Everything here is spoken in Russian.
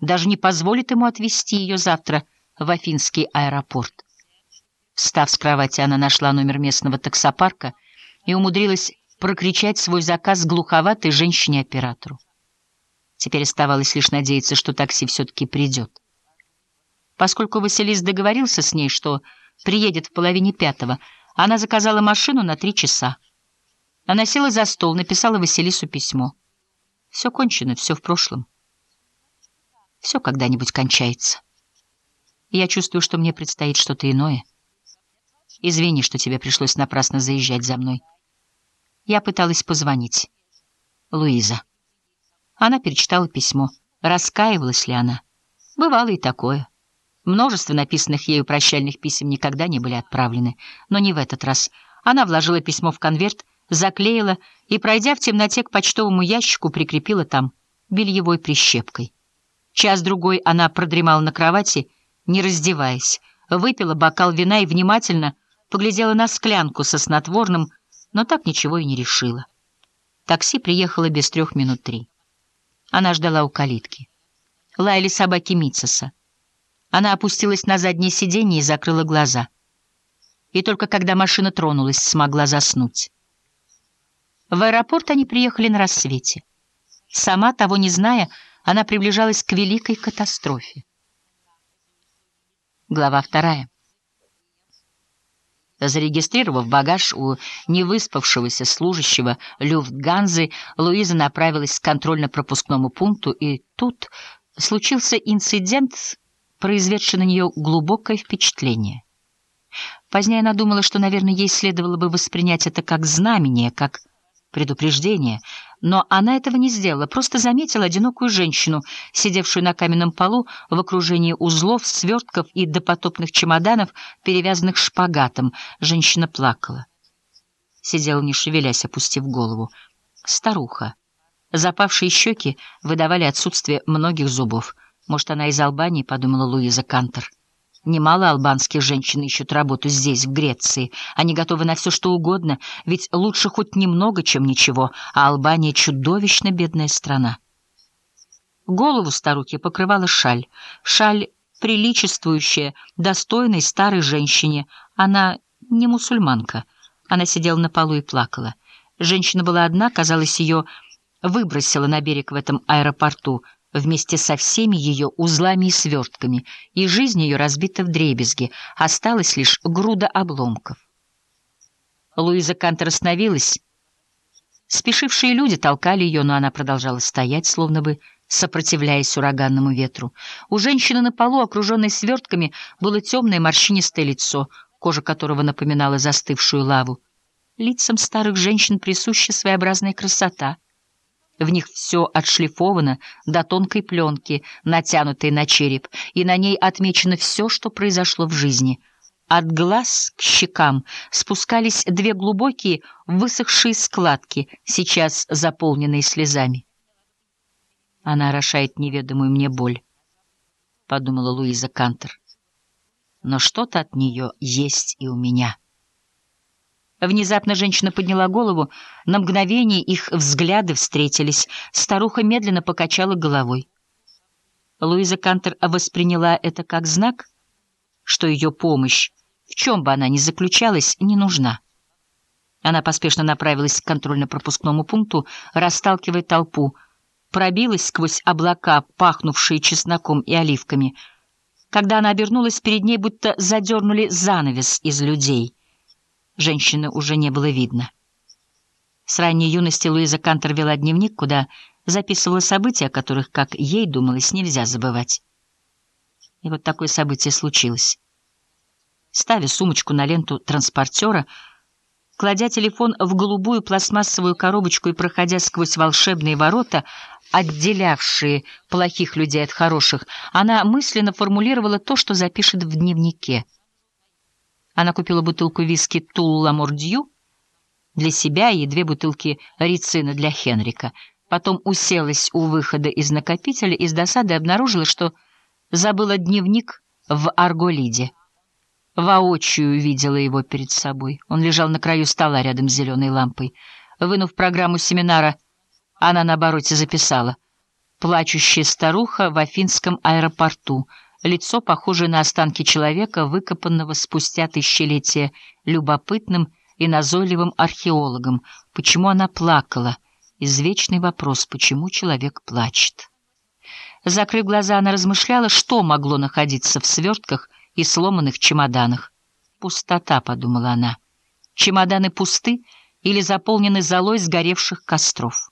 даже не позволит ему отвезти ее завтра в Афинский аэропорт. Встав с кровати, она нашла номер местного таксопарка и умудрилась прокричать свой заказ глуховатой женщине-оператору. Теперь оставалось лишь надеяться, что такси все-таки придет. Поскольку Василис договорился с ней, что приедет в половине пятого, она заказала машину на три часа. Она села за стол, написала Василису письмо. Все кончено, все в прошлом. Все когда-нибудь кончается. я чувствую, что мне предстоит что-то иное. Извини, что тебе пришлось напрасно заезжать за мной. Я пыталась позвонить. Луиза. Она перечитала письмо. Раскаивалась ли она? Бывало и такое. Множество написанных ею прощальных писем никогда не были отправлены. Но не в этот раз. Она вложила письмо в конверт, заклеила и, пройдя в темноте к почтовому ящику, прикрепила там бельевой прищепкой. Час-другой она продремала на кровати, не раздеваясь, выпила бокал вина и внимательно поглядела на склянку со снотворным, но так ничего и не решила. Такси приехало без трех минут три. Она ждала у калитки. Лаяли собаки Митсоса. Она опустилась на заднее сиденье и закрыла глаза. И только когда машина тронулась, смогла заснуть. В аэропорт они приехали на рассвете. Сама, того не зная, она приближалась к великой катастрофе. Глава вторая. Зарегистрировав багаж у невыспавшегося служащего Люфтганзы, Луиза направилась к контрольно-пропускному пункту, и тут случился инцидент, произведший на нее глубокое впечатление. Позднее она думала, что, наверное, ей следовало бы воспринять это как знамение, как предупреждение, но она этого не сделала, просто заметила одинокую женщину, сидевшую на каменном полу в окружении узлов, свертков и допотопных чемоданов, перевязанных шпагатом. Женщина плакала. Сидела, не шевелясь, опустив голову. Старуха. Запавшие щеки выдавали отсутствие многих зубов. Может, она из Албании, подумала Луиза Кантер. Немало албанских женщин ищут работу здесь, в Греции. Они готовы на все, что угодно, ведь лучше хоть немного, чем ничего, а Албания — чудовищно бедная страна. Голову старухи покрывала шаль. Шаль, приличествующая достойной старой женщине. Она не мусульманка. Она сидела на полу и плакала. Женщина была одна, казалось, ее выбросила на берег в этом аэропорту — вместе со всеми ее узлами и свертками, и жизнь ее разбита в дребезги, осталась лишь груда обломков. Луиза Кантер остановилась. Спешившие люди толкали ее, но она продолжала стоять, словно бы сопротивляясь ураганному ветру. У женщины на полу, окруженной свертками, было темное морщинистое лицо, кожа которого напоминала застывшую лаву. Лицам старых женщин присуща своеобразная красота — в них все отшлифовано до тонкой пленки, натянутой на череп, и на ней отмечено все, что произошло в жизни. От глаз к щекам спускались две глубокие высохшие складки, сейчас заполненные слезами. «Она орошает неведомую мне боль», — подумала Луиза Кантер. «Но что-то от нее есть и у меня». Внезапно женщина подняла голову. На мгновение их взгляды встретились. Старуха медленно покачала головой. Луиза Кантер восприняла это как знак, что ее помощь, в чем бы она ни заключалась, не нужна. Она поспешно направилась к контрольно-пропускному пункту, расталкивая толпу, пробилась сквозь облака, пахнувшие чесноком и оливками. Когда она обернулась, перед ней будто задернули занавес из людей — Женщины уже не было видно. С ранней юности Луиза Кантер вела дневник, куда записывала события, о которых, как ей думалось, нельзя забывать. И вот такое событие случилось. Ставя сумочку на ленту транспортера, кладя телефон в голубую пластмассовую коробочку и проходя сквозь волшебные ворота, отделявшие плохих людей от хороших, она мысленно формулировала то, что запишет в дневнике — она купила бутылку виски «Тулла Мордью» для себя и две бутылки рицина для Хенрика. Потом уселась у выхода из накопителя и с досадой обнаружила, что забыла дневник в Арголиде. Воочию видела его перед собой. Он лежал на краю стола рядом с зеленой лампой. Вынув программу семинара, она на обороте записала. плачущая старуха в Афинском аэропорту, лицо, похожее на останки человека, выкопанного спустя тысячелетия любопытным и назойливым археологом. Почему она плакала? Извечный вопрос, почему человек плачет? Закрыв глаза, она размышляла, что могло находиться в свертках и сломанных чемоданах. «Пустота», — подумала она. «Чемоданы пусты или заполнены золой сгоревших костров».